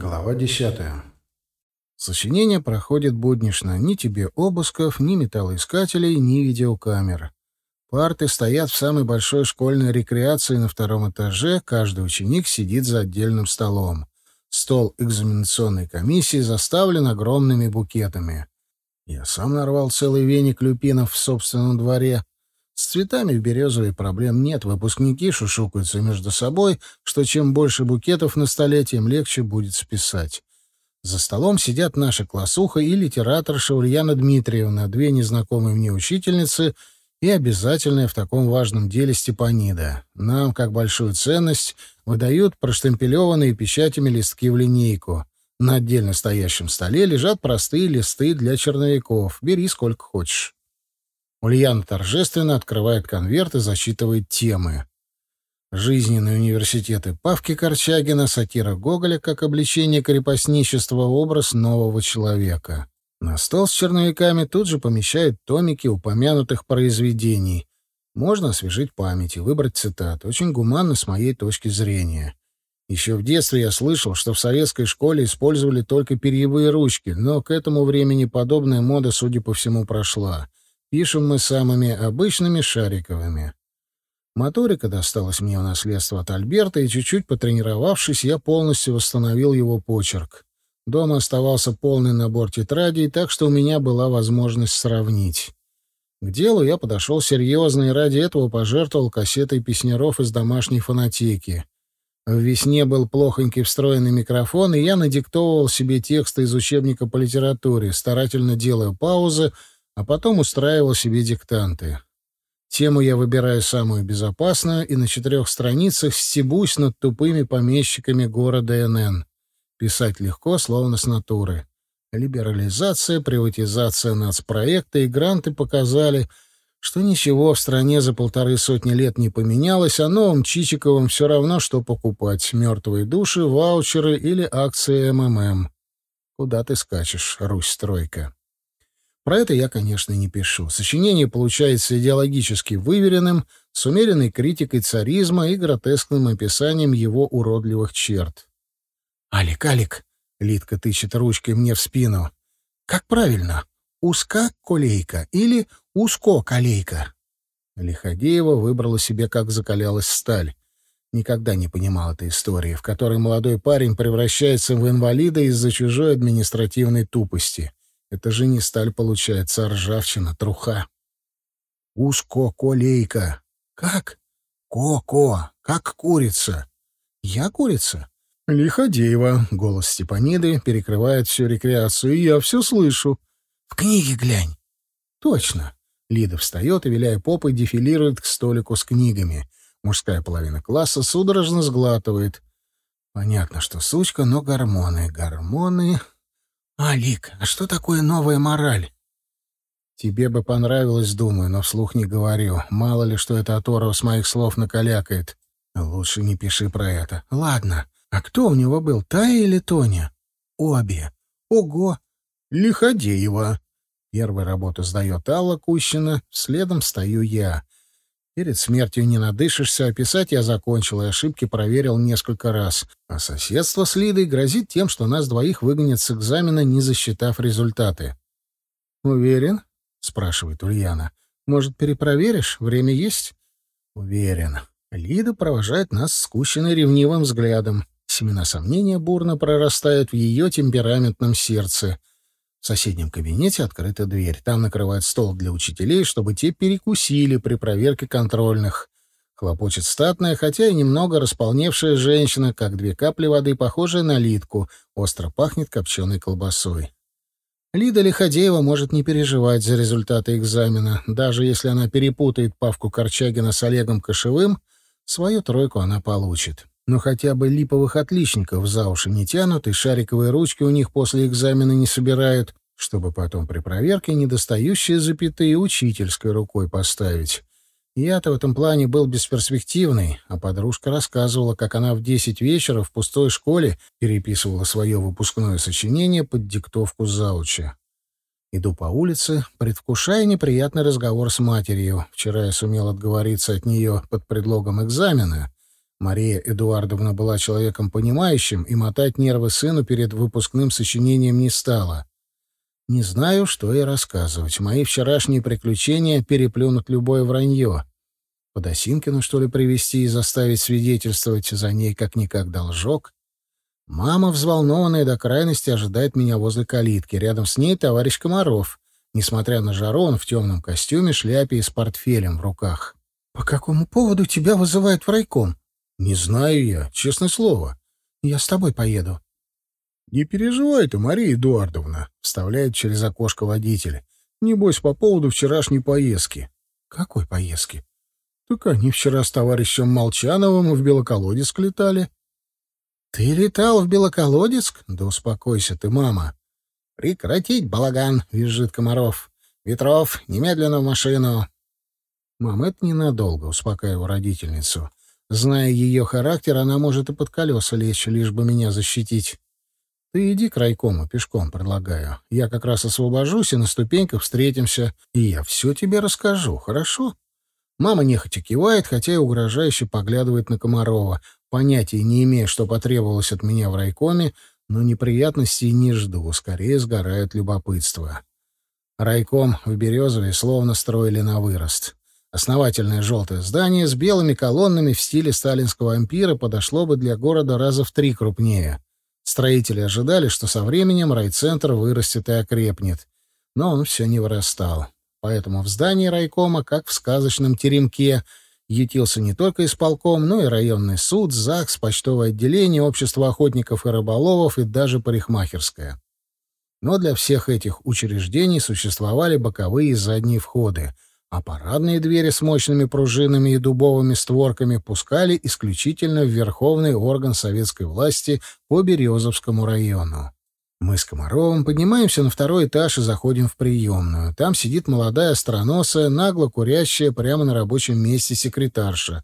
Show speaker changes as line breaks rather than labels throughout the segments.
Глава десятая. Сочинение проходит буднично. Ни тебе обысков, ни металлоискателей, ни видеокамер. Парты стоят в самой большой школьной рекреации на втором этаже, каждый ученик сидит за отдельным столом. Стол экзаменационной комиссии заставлен огромными букетами. Я сам нарвал целый веник люпинов в собственном дворе. С цветами в Березовой проблем нет. Выпускники шушукаются между собой, что чем больше букетов на столе, тем легче будет списать. За столом сидят наша классуха и литераторша Ульяна Дмитриевна, две незнакомые мне учительницы и обязательная в таком важном деле Степанида. Нам, как большую ценность, выдают проштемпелеванные печатями листки в линейку. На отдельно стоящем столе лежат простые листы для черновиков. Бери сколько хочешь. Ульяна торжественно открывает конверт и зачитывает темы. Жизненные университеты Павки Корчагина, сатира Гоголя как обличение крепостничества, образ нового человека. На стол с черновиками тут же помещают томики упомянутых произведений. Можно освежить память и выбрать цитаты. Очень гуманно с моей точки зрения. Еще в детстве я слышал, что в советской школе использовали только перьевые ручки, но к этому времени подобная мода, судя по всему, прошла. Пишем мы самыми обычными шариковыми. Моторика досталась мне в наследство от Альберта, и чуть-чуть потренировавшись, я полностью восстановил его почерк. Дома оставался полный набор тетрадей, так что у меня была возможность сравнить. К делу я подошел серьезно и ради этого пожертвовал кассетой песняров из домашней фонотеки. В весне был плохонький встроенный микрофон, и я надиктовывал себе тексты из учебника по литературе, старательно делая паузы, а потом устраивал себе диктанты. Тему я выбираю самую безопасную и на четырех страницах стебусь над тупыми помещиками города НН. Писать легко, словно с натуры. Либерализация, приватизация нацпроекта и гранты показали, что ничего в стране за полторы сотни лет не поменялось, а новым Чичиковым все равно, что покупать — мертвые души, ваучеры или акции МММ. Куда ты скачешь, Русь-стройка? Про это я, конечно, не пишу. Сочинение получается идеологически выверенным, с умеренной критикой царизма и гротескным описанием его уродливых черт. «Алик, Алик!» — Литка тычет ручкой мне в спину. «Как правильно? Узка колейка или узко колейка?» Лиходеева выбрала себе, как закалялась сталь. Никогда не понимал этой истории, в которой молодой парень превращается в инвалида из-за чужой административной тупости. Это же не сталь получается, а ржавчина, труха. Узко-колейка. Как? Ко-ко, как курица. Я курица? Лиходеева. Голос Степаниды перекрывает всю рекреацию, и я все слышу. В книге глянь. Точно. Лида встает и, виляя попой, дефилирует к столику с книгами. Мужская половина класса судорожно сглатывает. Понятно, что сучка, но гормоны. Гормоны... «Алик, а что такое новая мораль?» «Тебе бы понравилось, думаю, но вслух не говорю. Мало ли, что это оторва с моих слов накалякает. Лучше не пиши про это. Ладно. А кто у него был, Тая или Тоня?» «Обе. Ого! Лиходеева!» Первую работу сдает Алла Кущина, следом стою я. Перед смертью не надышишься, а писать я закончил и ошибки проверил несколько раз. А соседство с Лидой грозит тем, что нас двоих выгонят с экзамена, не засчитав результаты. «Уверен?» — спрашивает Ульяна. «Может, перепроверишь? Время есть?» «Уверен». Лида провожает нас скученной ревнивым взглядом. Семена сомнения бурно прорастают в ее темпераментном сердце — в соседнем кабинете открыта дверь. Там накрывают стол для учителей, чтобы те перекусили при проверке контрольных. Хлопочет статная, хотя и немного располневшая женщина, как две капли воды, похожая на Литку, остро пахнет копченой колбасой. Лида Лиходеева может не переживать за результаты экзамена. Даже если она перепутает Павку Корчагина с Олегом Кошевым, свою тройку она получит. Но хотя бы липовых отличников за уши не тянут, и шариковые ручки у них после экзамена не собирают, чтобы потом при проверке недостающие запятые учительской рукой поставить. Я-то в этом плане был бесперспективный, а подружка рассказывала, как она в десять вечера в пустой школе переписывала свое выпускное сочинение под диктовку зауча. Иду по улице, предвкушая неприятный разговор с матерью. Вчера я сумел отговориться от нее под предлогом экзамена, Мария Эдуардовна была человеком понимающим и мотать нервы сыну перед выпускным сочинением не стала. Не знаю, что и рассказывать. Мои вчерашние приключения переплюнут любое вранье. Подосинкину, что ли, привести и заставить свидетельствовать за ней как-никак должок? Мама, взволнованная до крайности, ожидает меня возле калитки. Рядом с ней товарищ Комаров. Несмотря на жару, он в темном костюме, шляпе и с портфелем в руках. — По какому поводу тебя вызывают в райком? — Не знаю я, честное слово. — Я с тобой поеду. — Не переживай ты, Мария Эдуардовна, — вставляет через окошко водитель. — Небось, по поводу вчерашней поездки. — Какой поездки? — Так они вчера с товарищем Молчановым в Белоколодецк летали. — Ты летал в Белоколодецк? Да успокойся ты, мама. — Прекратить балаган, — визжит Комаров. — Ветров, немедленно в машину. — Мам, это ненадолго, — успокаиваю родительницу. Зная ее характер, она может и под колеса лечь, лишь бы меня защитить. Ты иди к райкому пешком, предлагаю. Я как раз освобожусь, и на ступеньках встретимся, и я все тебе расскажу, хорошо? Мама нехотя кивает, хотя и угрожающе поглядывает на Комарова, понятия не имея, что потребовалось от меня в райкоме, но неприятностей не жду, скорее сгорает любопытство. Райком в Березове словно строили на вырост. Основательное желтое здание с белыми колоннами в стиле сталинского ампира подошло бы для города раза в три крупнее — Строители ожидали, что со временем райцентр вырастет и окрепнет. Но он все не вырастал. Поэтому в здании райкома, как в сказочном теремке, ютился не только исполком, но и районный суд, ЗАГС, почтовое отделение, общество охотников и рыболовов и даже парикмахерская. Но для всех этих учреждений существовали боковые и задние входы — а парадные двери с мощными пружинами и дубовыми створками пускали исключительно в верховный орган советской власти по Березовскому району. Мы с Комаровым поднимаемся на второй этаж и заходим в приемную. Там сидит молодая остроносая, нагло курящая прямо на рабочем месте секретарша.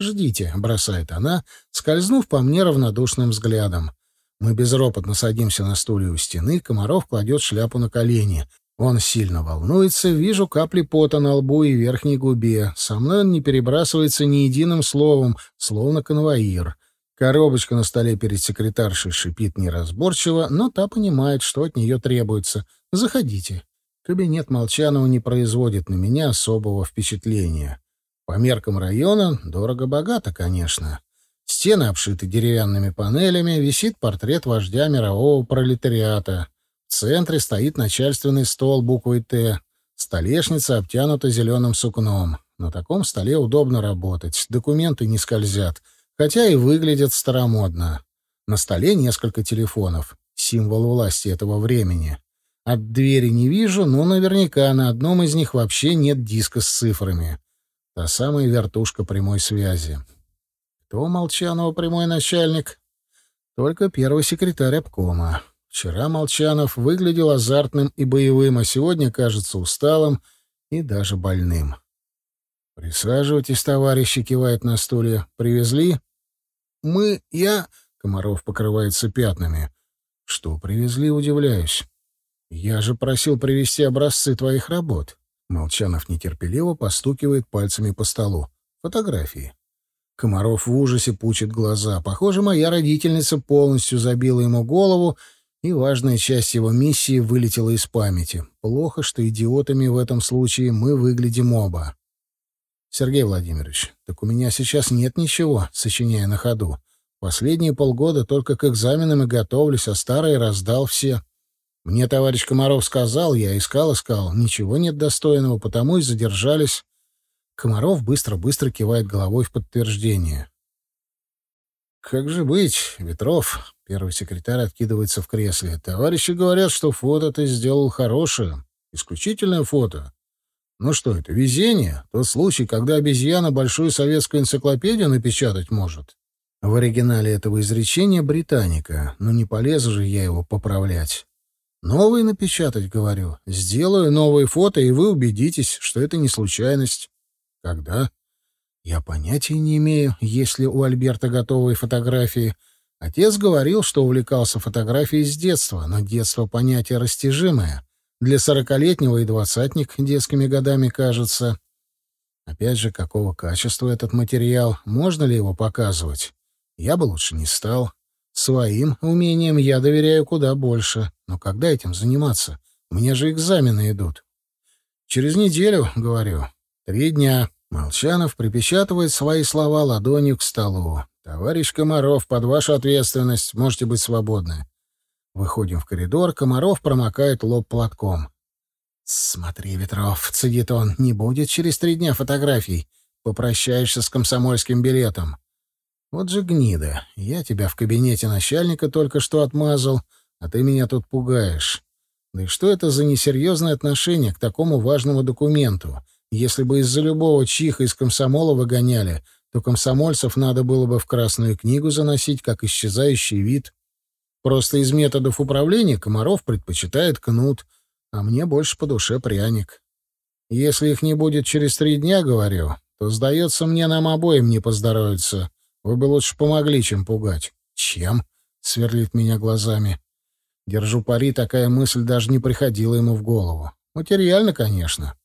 «Ждите», — бросает она, скользнув по мне равнодушным взглядом. Мы безропотно садимся на стуле у стены, Комаров кладет шляпу на колени. Он сильно волнуется, вижу капли пота на лбу и верхней губе. Со мной он не перебрасывается ни единым словом, словно конвоир. Коробочка на столе перед секретаршей шипит неразборчиво, но та понимает, что от нее требуется. «Заходите». Кабинет Молчанова не производит на меня особого впечатления. По меркам района дорого-богато, конечно. Стены обшиты деревянными панелями, висит портрет вождя мирового пролетариата — в центре стоит начальственный стол буквой «Т». Столешница обтянута зеленым сукном. На таком столе удобно работать, документы не скользят, хотя и выглядят старомодно. На столе несколько телефонов, символ власти этого времени. От двери не вижу, но наверняка на одном из них вообще нет диска с цифрами. Та самая вертушка прямой связи. Кто Молчанова прямой начальник? Только первый секретарь обкома. Вчера Молчанов выглядел азартным и боевым, а сегодня кажется усталым и даже больным. «Присаживайтесь, товарищи», — кивает на стуле. «Привезли?» «Мы... я...» — Комаров покрывается пятнами. «Что привезли?» — удивляюсь. «Я же просил привезти образцы твоих работ». Молчанов нетерпеливо постукивает пальцами по столу. Фотографии. Комаров в ужасе пучит глаза. Похоже, моя родительница полностью забила ему голову, и важная часть его миссии вылетела из памяти. Плохо, что идиотами в этом случае мы выглядим оба. Сергей Владимирович, так у меня сейчас нет ничего, сочиняя на ходу. Последние полгода только к экзаменам и готовлюсь, а старые раздал все. Мне товарищ Комаров сказал, я искал-искал, ничего нет достойного, потому и задержались. Комаров быстро-быстро кивает головой в подтверждение. «Как же быть, Ветров?» — первый секретарь откидывается в кресле. «Товарищи говорят, что фото ты сделал хорошее. Исключительное фото. Ну что это, везение? Тот случай, когда обезьяна большую советскую энциклопедию напечатать может?» В оригинале этого изречения «Британика», но не полезу же я его поправлять. «Новые напечатать, говорю. Сделаю новые фото, и вы убедитесь, что это не случайность». «Когда?» Я понятия не имею, есть ли у Альберта готовые фотографии. Отец говорил, что увлекался фотографией с детства, но детство — понятие растяжимое. Для сорокалетнего и двадцатник детскими годами кажется. Опять же, какого качества этот материал, можно ли его показывать? Я бы лучше не стал. Своим умениям я доверяю куда больше. Но когда этим заниматься? У меня же экзамены идут. Через неделю, говорю. Три дня. Молчанов припечатывает свои слова ладонью к столу. «Товарищ Комаров, под вашу ответственность. Можете быть свободны». Выходим в коридор. Комаров промокает лоб платком. «Смотри, Ветров», — цедит он, — «не будет через три дня фотографий. Попрощаешься с комсомольским билетом». «Вот же гнида. Я тебя в кабинете начальника только что отмазал, а ты меня тут пугаешь. Да и что это за несерьезное отношение к такому важному документу? Если бы из-за любого чиха из комсомола выгоняли, то комсомольцев надо было бы в Красную книгу заносить как исчезающий вид. Просто из методов управления Комаров предпочитает кнут — а мне больше по душе пряник. Если их не будет через три дня, говорю, то, сдается мне, нам обоим не поздоровится. Вы бы лучше помогли, чем пугать. Чем? — сверлит меня глазами. Держу пари, такая мысль даже не приходила ему в голову. Материально, конечно.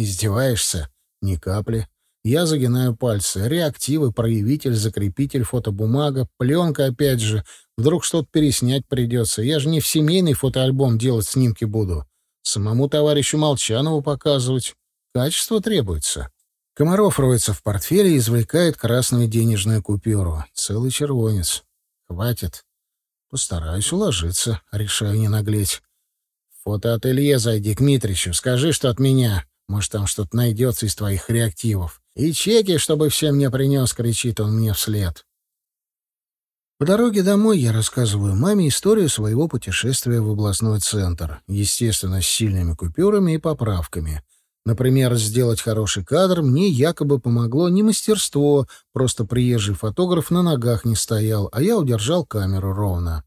Издеваешься? Ни капли. Я загинаю пальцы. Реактивы, проявитель, закрепитель, фотобумага, пленка опять же. Вдруг что-то переснять придется. Я же не в семейный фотоальбом делать снимки буду. Самому товарищу Молчанову показывать. Качество требуется. Комаров роется в портфеле и извлекает красную денежную купюру. Целый червонец. Хватит. Постараюсь уложиться, решаю не наглеть. В фотоателье зайди к Митричу, скажи, что от меня. Может, там что-то найдется из твоих реактивов. И чеки, чтобы всем мне принес, кричит он мне вслед. По дороге домой я рассказываю маме историю своего путешествия в областной центр, естественно, с сильными купюрами и поправками. Например, сделать хороший кадр мне якобы помогло не мастерство, просто приезжий фотограф на ногах не стоял, а я удержал камеру ровно.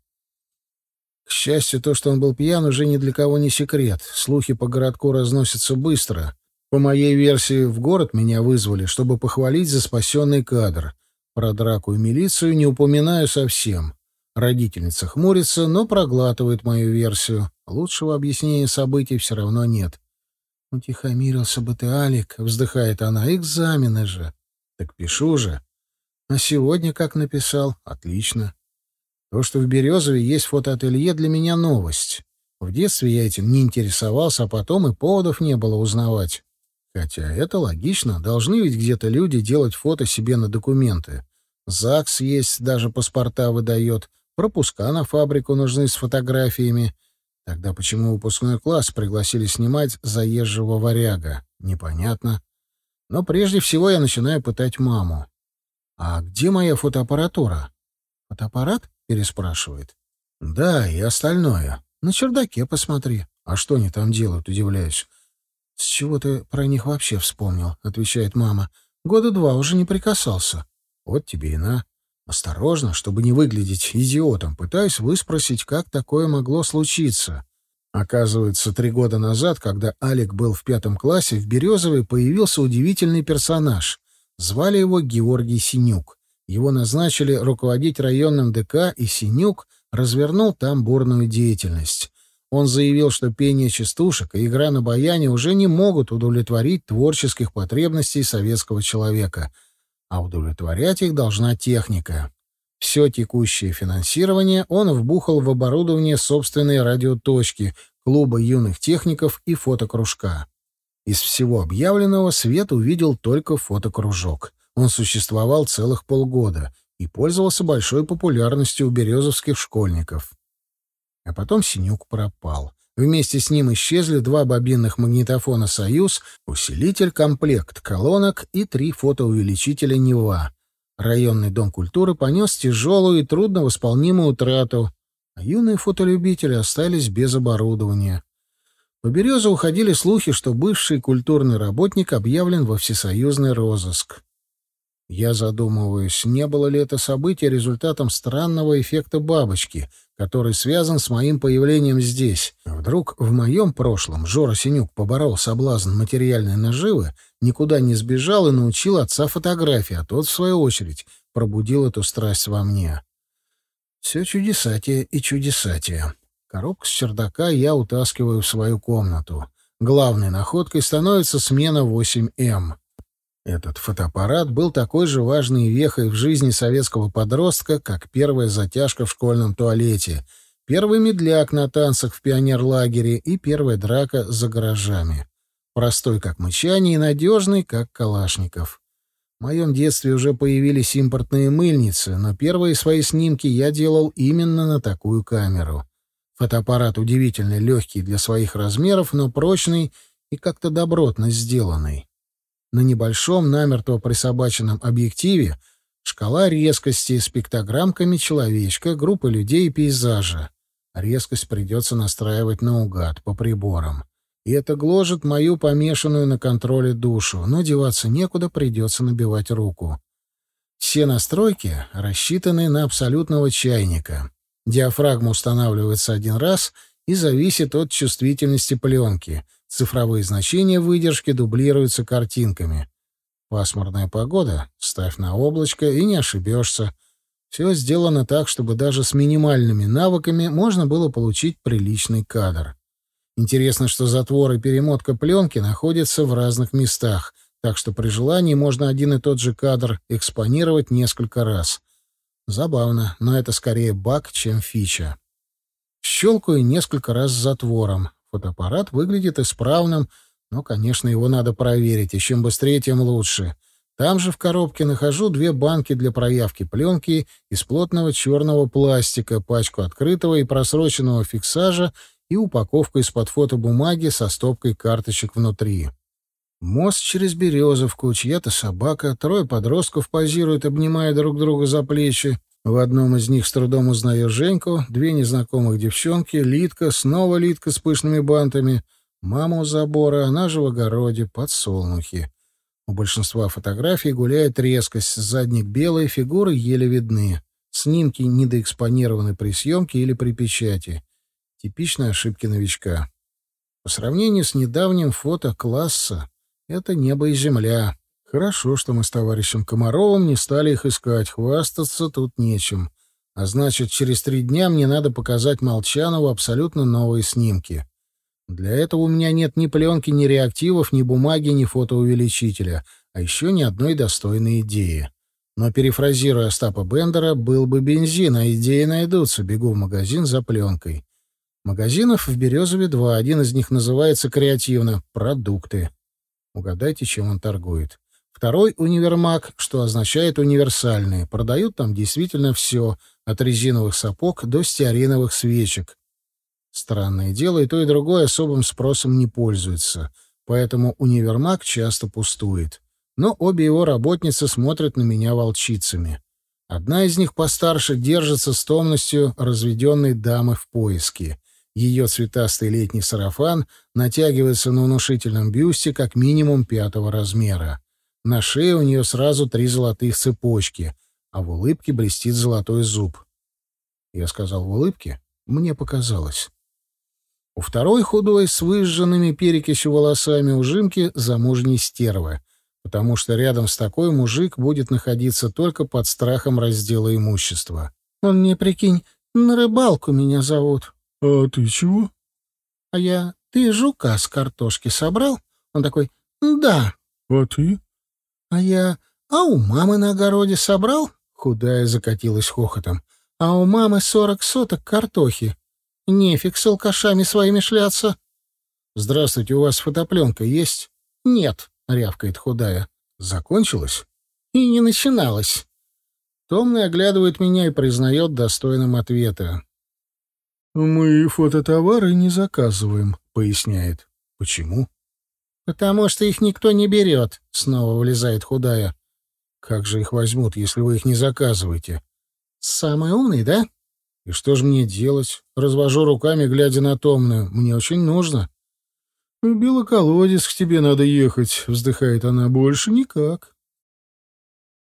К счастью, то, что он был пьян, уже ни для кого не секрет. Слухи по городку разносятся быстро. По моей версии, в город меня вызвали, чтобы похвалить за спасенный кадр — про драку и милицию не упоминаю совсем. Родительница хмурится, но проглатывает мою версию. Лучшего объяснения событий все равно нет. «Утихомирился бы ты, Алик», — вздыхает она, — «экзамены же». «Так пишу же». «А сегодня как написал? Отлично». То, что в Березове есть фотоателье, для меня новость. В детстве я этим не интересовался, а потом и поводов не было узнавать. Хотя это логично, должны ведь где-то люди делать фото себе на документы. ЗАГС есть, даже паспорта выдает, пропуска на фабрику нужны с фотографиями. Тогда почему выпускной класс пригласили снимать заезжего варяга? Непонятно. Но прежде всего я начинаю пытать маму. «А где моя фотоаппаратура?» «Фотоаппарат?» — переспрашивает. «Да, и остальное. На чердаке посмотри. А что они там делают, удивляюсь. «С чего ты про них вообще вспомнил?» — отвечает мама. «Года два уже не прикасался». «Вот тебе и на. Осторожно, чтобы не выглядеть идиотом, пытаюсь выспросить, как такое могло случиться». Оказывается, три года назад, когда Алик был в пятом классе, в Березовой появился удивительный персонаж. Звали его Георгий Синюк. Его назначили руководить районным ДК, и Синюк развернул там бурную деятельность. Он заявил, что пение частушек и игра на баяне уже не могут удовлетворить творческих потребностей советского человека, а удовлетворять их должна техника. Все текущее финансирование он вбухал в оборудование собственной радиоточки, клуба юных техников и фотокружка. Из всего объявленного Свет увидел только фотокружок. Он существовал целых полгода и пользовался большой популярностью у березовских школьников. А потом Синюк пропал. Вместе с ним исчезли два бобинных магнитофона «Союз», усилитель, комплект колонок и три фотоувеличителя «Нева». Районный дом культуры понес тяжелую и трудновосполнимую утрату, а юные фотолюбители остались без оборудования. По березе уходили слухи, что бывший культурный работник объявлен во всесоюзный розыск. Я задумываюсь, не было ли это событие результатом странного эффекта бабочки, который связан с моим появлением здесь. Вдруг в моем прошлом Жора Синюк поборол соблазн материальной наживы, никуда не сбежал и научил отца фотографии, а тот, в свою очередь, пробудил эту страсть во мне. Все чудесатие и чудесатие. Коробку с чердака я утаскиваю в свою комнату. Главной находкой становится смена 8М. Этот фотоаппарат был такой же важной вехой в жизни советского подростка, как первая затяжка в школьном туалете, первый медляк на танцах в пионерлагере и первая драка за гаражами. Простой, как мычание, и надежный, как Калашников. В моем детстве уже появились импортные мыльницы, но первые свои снимки я делал именно на такую камеру. Фотоаппарат удивительно легкий для своих размеров, но прочный и как-то добротно сделанный. На небольшом, намертво присобаченном объективе шкала резкости с пиктограммками человечка, группы людей и пейзажа. Резкость придется настраивать наугад, по приборам. И это гложет мою помешанную на контроле душу, но деваться некуда, придется набивать руку. Все настройки рассчитаны на абсолютного чайника. Диафрагма устанавливается один раз и зависит от чувствительности пленки. Цифровые значения выдержки дублируются картинками. Пасмурная погода — ставь на облачко и не ошибешься. Все сделано так, чтобы даже с минимальными навыками можно было получить приличный кадр. Интересно, что затвор и перемотка пленки находятся в разных местах, так что при желании можно один и тот же кадр экспонировать несколько раз. Забавно, но это скорее баг, чем фича. Щелкаю несколько раз затвором. Фотоаппарат выглядит исправным, но, конечно, его надо проверить, и чем быстрее, тем лучше. Там же в коробке нахожу две банки для проявки пленки из плотного черного пластика, пачку открытого и просроченного фиксажа и упаковку из-под фотобумаги со стопкой карточек внутри. Мост через Березовку, чья-то собака, трое подростков позируют, обнимая друг друга за плечи. В одном из них с трудом узнаю Женьку, две незнакомых девчонки, Литка, снова Литка с пышными бантами, мама у забора, она же в огороде, подсолнухи. У большинства фотографий гуляет резкость, задник белый, фигуры еле видны. Снимки недоэкспонированы при съемке или при печати. Типичные ошибки новичка. По сравнению с недавним фото класса, это небо и земля. Хорошо, что мы с товарищем Комаровым не стали их искать, хвастаться тут нечем. А значит, через три дня мне надо показать Молчанову абсолютно новые снимки. Для этого у меня нет ни пленки, ни реактивов, ни бумаги, ни фотоувеличителя, а еще ни одной достойной идеи. Но, перефразируя Остапа Бендера, был бы бензин, а идеи найдутся. Бегу в магазин за пленкой. Магазинов в Березове два. Один из них называется креативно «Продукты». Угадайте, чем он торгует. Второй — универмаг, что означает универсальный. Продают там действительно все, от резиновых сапог до стеариновых свечек. Странное дело, и то, и другое особым спросом не пользуется, поэтому универмаг часто пустует. Но обе его работницы смотрят на меня волчицами. Одна из них постарше держится с томностью разведенной дамы в поиске. Ее цветастый летний сарафан натягивается на внушительном бюсте как минимум пятого размера. На шее у нее сразу три золотых цепочки, а в улыбке блестит золотой зуб. Я сказал в улыбке, мне показалось. У второй худой с выжженными перекисью волосами ужимки замужней стервы, потому что рядом с такой мужик будет находиться только под страхом раздела имущества. Он мне, прикинь, на рыбалку меня зовут.
— А ты чего?
— А я... Ты жука с картошки собрал? Он такой... — Да.
— А ты?
А я... А у мамы на огороде собрал? Худая закатилась хохотом. А у мамы сорок соток картохи. Нефиг с алкашами своими шляться. Здравствуйте, у вас фотопленка есть? Нет, рявкает худая. Закончилась? И не начиналась. Томный оглядывает меня и признает достойным ответа.
«Мы фототовары не заказываем», — поясняет. «Почему?»
«Потому что их никто не берет», — снова вылезает худая. «Как же их возьмут, если вы их не заказываете?» «Самый умный, да?» «И что же мне делать?» Развожу руками, глядя на томную. «Мне очень нужно».
«В белоколодец к тебе надо ехать», — вздыхает она. «Больше никак».